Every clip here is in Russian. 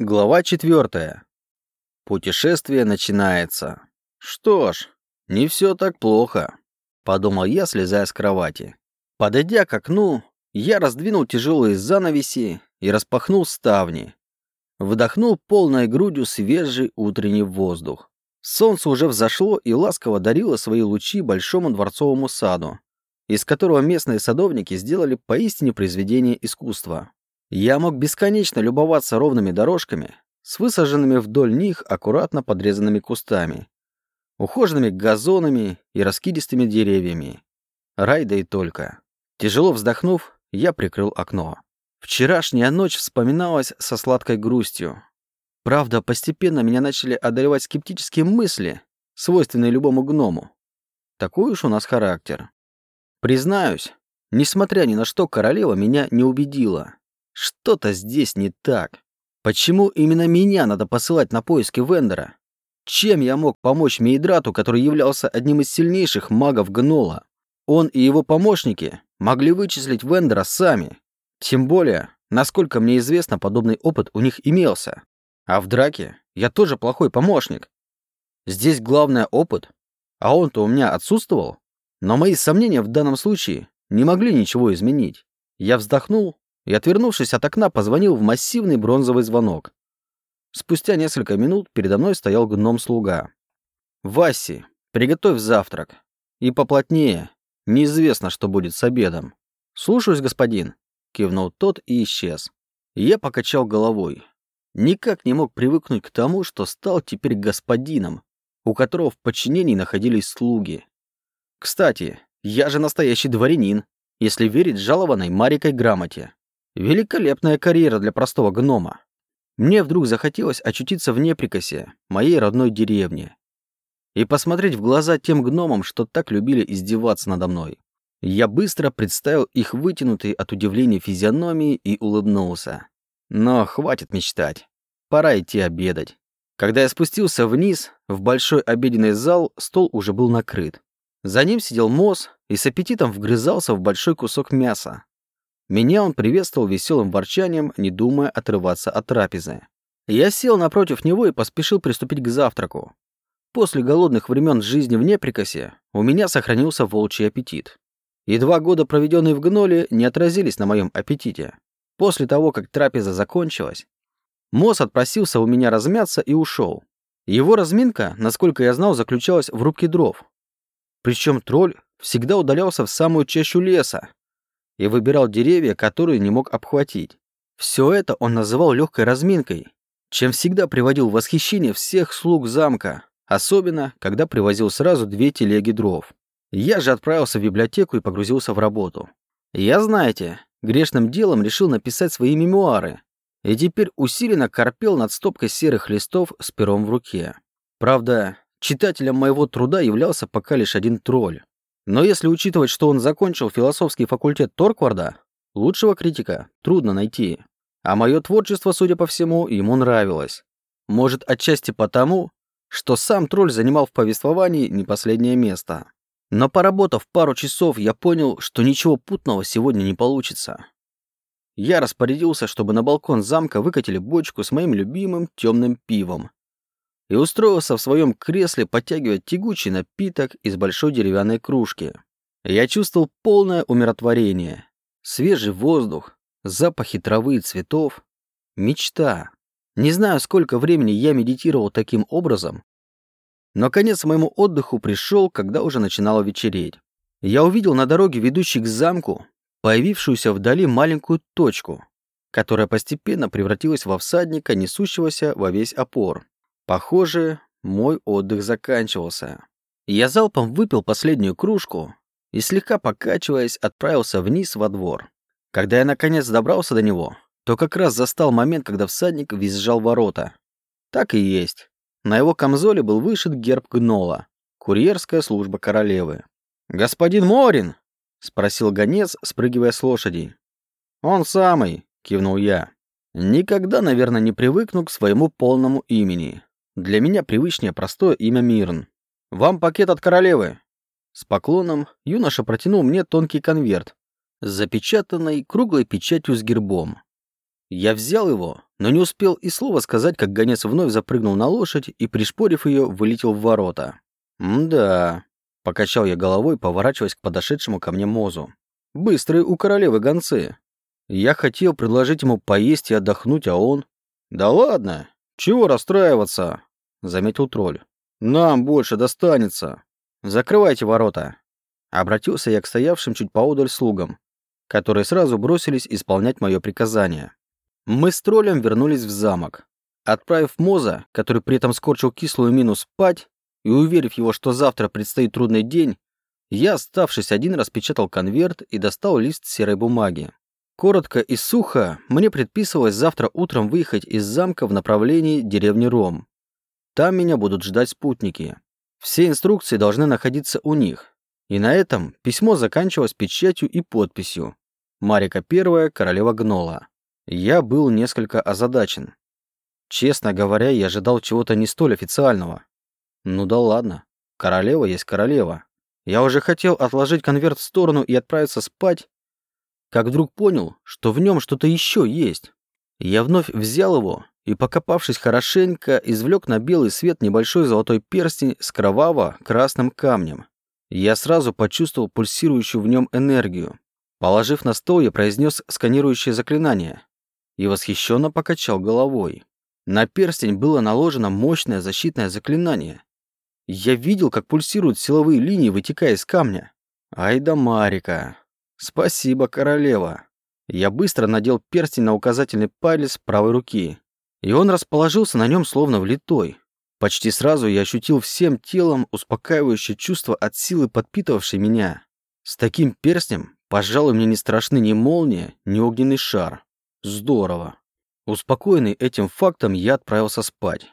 Глава четвертая. Путешествие начинается. Что ж, не все так плохо, подумал я, слезая с кровати. Подойдя к окну, я раздвинул тяжелые занавеси и распахнул ставни. Вдохнул полной грудью свежий утренний воздух. Солнце уже взошло и ласково дарило свои лучи большому дворцовому саду, из которого местные садовники сделали поистине произведение искусства. Я мог бесконечно любоваться ровными дорожками с высаженными вдоль них аккуратно подрезанными кустами, ухоженными газонами и раскидистыми деревьями. Рай да и только. Тяжело вздохнув, я прикрыл окно. Вчерашняя ночь вспоминалась со сладкой грустью. Правда, постепенно меня начали одолевать скептические мысли, свойственные любому гному. Такой уж у нас характер. Признаюсь, несмотря ни на что, королева меня не убедила. Что-то здесь не так. Почему именно меня надо посылать на поиски Вендера? Чем я мог помочь Мейдрату, который являлся одним из сильнейших магов Гнола? Он и его помощники могли вычислить Вендера сами. Тем более, насколько мне известно, подобный опыт у них имелся. А в драке я тоже плохой помощник. Здесь главное опыт, а он-то у меня отсутствовал. Но мои сомнения в данном случае не могли ничего изменить. Я вздохнул и, отвернувшись от окна, позвонил в массивный бронзовый звонок. Спустя несколько минут передо мной стоял гном-слуга. «Васи, приготовь завтрак. И поплотнее. Неизвестно, что будет с обедом». «Слушаюсь, господин», — кивнул тот и исчез. я покачал головой. Никак не мог привыкнуть к тому, что стал теперь господином, у которого в подчинении находились слуги. Кстати, я же настоящий дворянин, если верить жалованной Марикой грамоте. Великолепная карьера для простого гнома. Мне вдруг захотелось очутиться в Неприкосе, моей родной деревне, и посмотреть в глаза тем гномам, что так любили издеваться надо мной. Я быстро представил их вытянутые от удивления физиономии и улыбнулся. Но хватит мечтать. Пора идти обедать. Когда я спустился вниз, в большой обеденный зал, стол уже был накрыт. За ним сидел Мосс и с аппетитом вгрызался в большой кусок мяса, меня он приветствовал веселым ворчанием, не думая отрываться от трапезы. Я сел напротив него и поспешил приступить к завтраку. После голодных времен жизни в Неприкосе у меня сохранился волчий аппетит. И два года, проведенные в Гноле, не отразились на моем аппетите. После того, как трапеза закончилась, Мосс отпросился у меня размяться и ушел. Его разминка, насколько я знал, заключалась в рубке дров. Причем тролль всегда удалялся в самую чащу леса, и выбирал деревья, которые не мог обхватить. Все это он называл легкой разминкой, чем всегда приводил в восхищение всех слуг замка, особенно, когда привозил сразу две телеги дров. Я же отправился в библиотеку и погрузился в работу. Я, знаете, грешным делом решил написать свои мемуары, и теперь усиленно корпел над стопкой серых листов с пером в руке. Правда, читателем моего труда являлся пока лишь один тролль. Но если учитывать, что он закончил философский факультет Торкварда, лучшего критика трудно найти. А мое творчество, судя по всему, ему нравилось. Может, отчасти потому, что сам тролль занимал в повествовании не последнее место. Но поработав пару часов, я понял, что ничего путного сегодня не получится. Я распорядился, чтобы на балкон замка выкатили бочку с моим любимым темным пивом и устроился в своем кресле подтягивать тягучий напиток из большой деревянной кружки. Я чувствовал полное умиротворение. Свежий воздух, запахи травы и цветов. Мечта. Не знаю, сколько времени я медитировал таким образом, но конец моему отдыху пришел, когда уже начинало вечереть. Я увидел на дороге, ведущей к замку, появившуюся вдали маленькую точку, которая постепенно превратилась во всадника, несущегося во весь опор. Похоже, мой отдых заканчивался. Я залпом выпил последнюю кружку и, слегка покачиваясь, отправился вниз во двор. Когда я наконец добрался до него, то как раз застал момент, когда всадник визжал ворота. Так и есть. На его камзоле был вышит герб гнола, курьерская служба королевы. «Господин Морин!» — спросил гонец, спрыгивая с лошади. «Он самый!» — кивнул я. «Никогда, наверное, не привыкну к своему полному имени. Для меня привычнее простое имя Мирн. «Вам пакет от королевы!» С поклоном юноша протянул мне тонкий конверт с запечатанной круглой печатью с гербом. Я взял его, но не успел и слова сказать, как гонец вновь запрыгнул на лошадь и, пришпорив ее, вылетел в ворота. «М-да», — покачал я головой, поворачиваясь к подошедшему ко мне Мозу. «Быстрые у королевы гонцы. Я хотел предложить ему поесть и отдохнуть, а он...» «Да ладно, чего расстраиваться?» — заметил тролль. «Нам больше достанется. Закрывайте ворота». Обратился я к стоявшим чуть поодаль слугам, которые сразу бросились исполнять мое приказание. Мы с троллем вернулись в замок. Отправив Моза, который при этом скорчил кислую мину спать, и уверив его, что завтра предстоит трудный день, я, оставшись один, распечатал конверт и достал лист серой бумаги. Коротко и сухо мне предписывалось завтра утром выехать из замка в направлении деревни Ром. Там меня будут ждать спутники. Все инструкции должны находиться у них. И на этом письмо заканчивалось печатью и подписью. Марика Первая, королева Гнола. Я был несколько озадачен. Честно говоря, я ожидал чего-то не столь официального. Ну да ладно, королева есть королева. Я уже хотел отложить конверт в сторону и отправиться спать, как вдруг понял, что в нем что-то еще есть. Я вновь взял его и, покопавшись хорошенько, извлек на белый свет небольшой золотой перстень с кроваво-красным камнем. Я сразу почувствовал пульсирующую в нем энергию. Положив на стол, я произнес сканирующее заклинание и восхищенно покачал головой. На перстень было наложено мощное защитное заклинание. Я видел, как пульсируют силовые линии, вытекая из камня. Ай Марика. Спасибо, королева. Я быстро надел перстень на указательный палец правой руки, и он расположился на нем словно влитой. Почти сразу я ощутил всем телом успокаивающее чувство от силы, подпитывавшей меня. С таким перстнем, пожалуй, мне не страшны ни молния, ни огненный шар. Здорово. Успокоенный этим фактом, я отправился спать.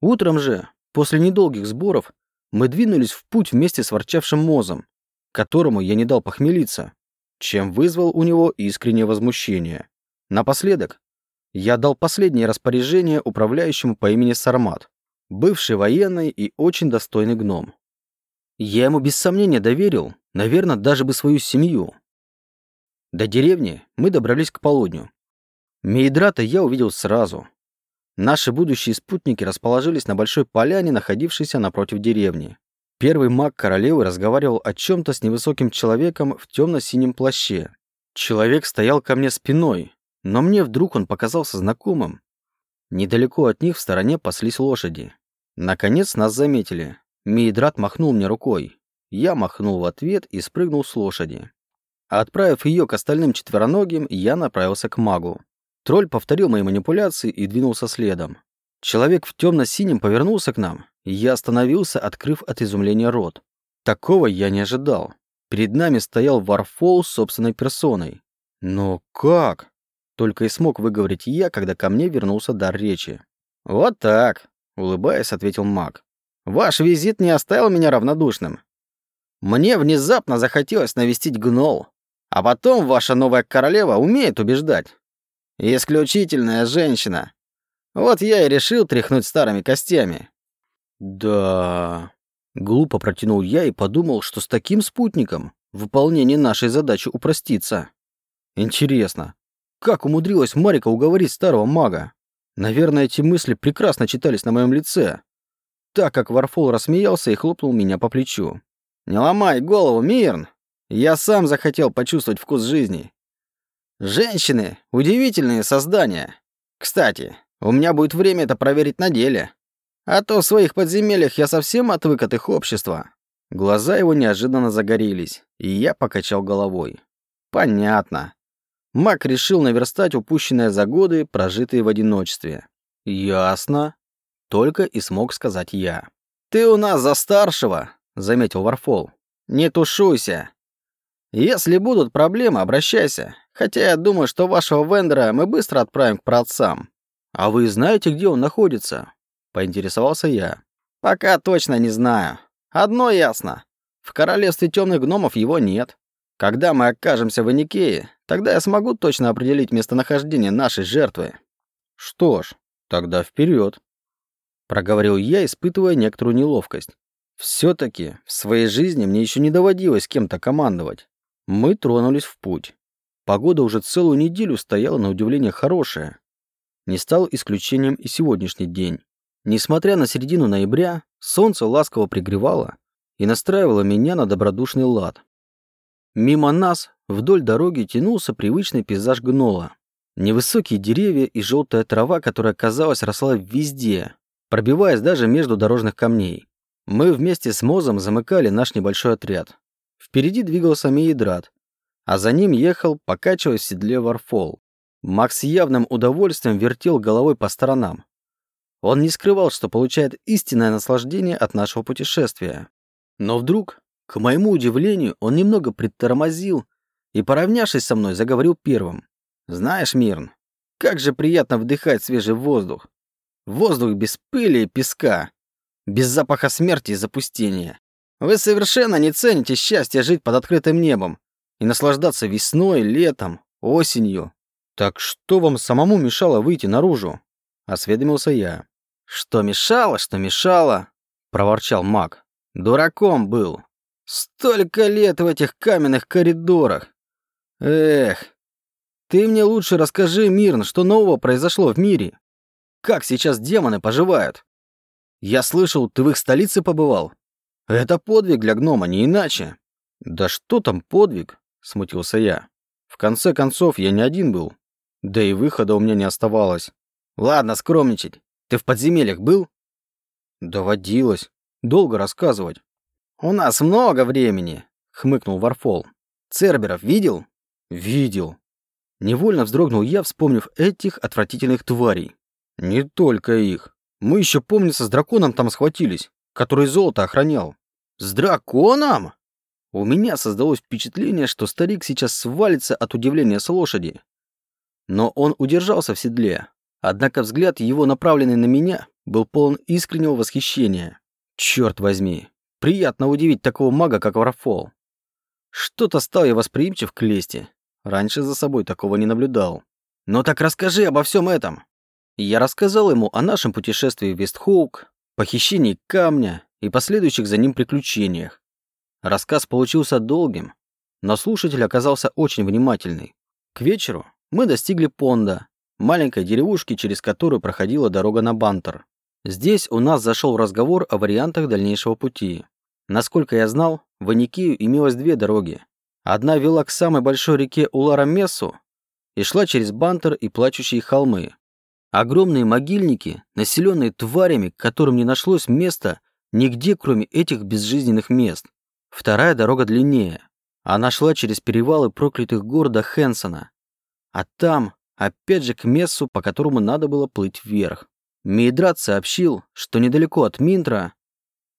Утром же, после недолгих сборов, мы двинулись в путь вместе с ворчавшим Мозом, которому я не дал похмелиться, чем вызвал у него искреннее возмущение. Напоследок, я дал последнее распоряжение управляющему по имени Сармат, бывший военный и очень достойный гном. Я ему без сомнения доверил, наверное, даже бы свою семью. До деревни мы добрались к полудню. Мейдрата я увидел сразу. Наши будущие спутники расположились на большой поляне, находившейся напротив деревни. Первый маг королевы разговаривал о чем-то с невысоким человеком в темно-синем плаще. Человек стоял ко мне спиной, но мне вдруг он показался знакомым. Недалеко от них в стороне паслись лошади. Наконец нас заметили. Мейдрат махнул мне рукой. Я махнул в ответ и спрыгнул с лошади. Отправив ее к остальным четвероногим, я направился к магу. Тролль повторил мои манипуляции и двинулся следом. Человек в темно-синем повернулся к нам, я остановился, открыв от изумления рот. Такого я не ожидал. Перед нами стоял Варфол с собственной персоной. Но как? Только и смог выговорить я, когда ко мне вернулся дар речи. «Вот так», — улыбаясь, ответил маг. «Ваш визит не оставил меня равнодушным. Мне внезапно захотелось навестить гнол. А потом ваша новая королева умеет убеждать. Исключительная женщина. Вот я и решил тряхнуть старыми костями. Да. Глупо протянул я и подумал, что с таким спутником выполнение нашей задачи упростится. Интересно, как умудрилась Марика уговорить старого мага? Наверное, эти мысли прекрасно читались на моем лице, так как Варфол рассмеялся и хлопнул меня по плечу. «Не ломай голову, Мирн! Я сам захотел почувствовать вкус жизни. Женщины — удивительные создания. Кстати, у меня будет время это проверить на деле. А то в своих подземельях я совсем отвык от их общества». Глаза его неожиданно загорелись, и я покачал головой. «Понятно. Мак решил наверстать упущенное за годы, прожитые в одиночестве». «Ясно», — только и смог сказать я. «Ты у нас за старшего», — заметил Варфол. «Не тушуйся. Если будут проблемы, обращайся. Хотя я думаю, что вашего вендора мы быстро отправим к праотцам. А вы знаете, где он находится? Поинтересовался я. Пока точно не знаю. Одно ясно. В королевстве темных гномов его нет. Когда мы окажемся в Эникее, тогда я смогу точно определить местонахождение нашей жертвы. Что ж, тогда вперед, проговорил я, испытывая некоторую неловкость. Все-таки в своей жизни мне еще не доводилось кем-то командовать. Мы тронулись в путь. Погода уже целую неделю стояла на удивление хорошая. Не стал исключением и сегодняшний день. Несмотря на середину ноября, солнце ласково пригревало и настраивало меня на добродушный лад. Мимо нас вдоль дороги тянулся привычный пейзаж гнола. Невысокие деревья и желтая трава, которая, казалось, росла везде, пробиваясь даже между дорожных камней. Мы вместе с Мозом замыкали наш небольшой отряд. Впереди двигался Меидрат, а за ним ехал, покачиваясь в седле Варфол. Макс явным удовольствием вертел головой по сторонам. Он не скрывал, что получает истинное наслаждение от нашего путешествия. Но вдруг, к моему удивлению, он немного притормозил и, поравнявшись со мной, заговорил первым. «Знаешь, Мирн, как же приятно вдыхать свежий воздух. Воздух без пыли и песка, без запаха смерти и запустения. Вы совершенно не цените счастье жить под открытым небом и наслаждаться весной, летом, осенью. Так что вам самому мешало выйти наружу? Осведомился я. Что мешало, что мешало, проворчал маг. Дураком был. Столько лет в этих каменных коридорах. Эх, ты мне лучше расскажи, Мирн, что нового произошло в мире. Как сейчас демоны поживают? Я слышал, ты в их столице побывал. Это подвиг для гнома, не иначе. Да что там подвиг? Смутился я. В конце концов, я не один был. Да и выхода у меня не оставалось. Ладно, скромничать. Ты в подземельях был? Доводилось. Долго рассказывать. У нас много времени, хмыкнул Варфол. Церберов видел? Видел. Невольно вздрогнул я, вспомнив этих отвратительных тварей. Не только их. Мы еще, помнится, с драконом там схватились, который золото охранял. С драконом? У меня создалось впечатление, что старик сейчас свалится от удивления с лошади. Но он удержался в седле. Однако взгляд его, направленный на меня, был полон искреннего восхищения. Черт возьми, приятно удивить такого мага, как Варфол. Что-то стал я восприимчив к лести. Раньше за собой такого не наблюдал. Но «Ну так расскажи обо всем этом. Я рассказал ему о нашем путешествии в Вестхоук, похищении камня и последующих за ним приключениях. Рассказ получился долгим, но слушатель оказался очень внимательный. К вечеру мы достигли Понда, маленькой деревушки, через которую проходила дорога на Бантер. Здесь у нас зашел разговор о вариантах дальнейшего пути. Насколько я знал, в Аникею имелось две дороги. Одна вела к самой большой реке Улара-Мессу и шла через Бантер и Плачущие холмы, Огромные могильники, населенные тварями, которым не нашлось места нигде, кроме этих безжизненных мест. Вторая дорога длиннее. Она шла через перевалы проклятых гор до Хэнсона. А там, опять же, к месту, по которому надо было плыть вверх. Мейдрат сообщил, что недалеко от Минтра,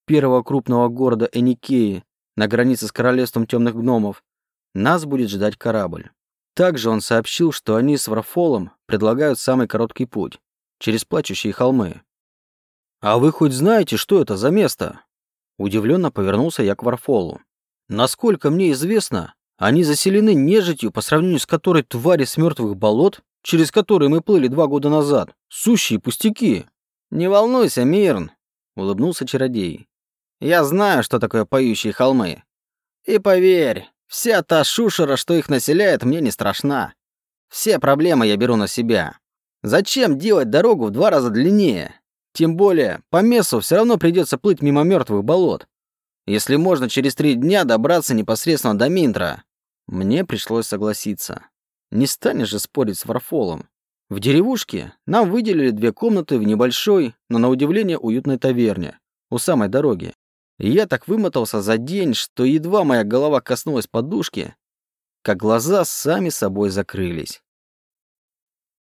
первого крупного города Эникеи, на границе с королевством темных гномов, нас будет ждать корабль. Также он сообщил, что они с Варфолом предлагают самый короткий путь через плачущие холмы. «А вы хоть знаете, что это за место?» Удивленно повернулся я к Варфолу. «Насколько мне известно, они заселены нежитью, по сравнению с которой твари с мертвых болот, через которые мы плыли два года назад, сущие пустяки». «Не волнуйся, Мирн», — улыбнулся чародей. «Я знаю, что такое поющие холмы. И поверь, Вся та шушера, что их населяет, мне не страшна. Все проблемы я беру на себя. Зачем делать дорогу в два раза длиннее? Тем более, по месу все равно придется плыть мимо мертвых болот. Если можно через три дня добраться непосредственно до Минтра. Мне пришлось согласиться. Не станешь же спорить с Варфолом. В деревушке нам выделили две комнаты в небольшой, но на удивление уютной таверне у самой дороги. И я так вымотался за день, что едва моя голова коснулась подушки, как глаза сами собой закрылись.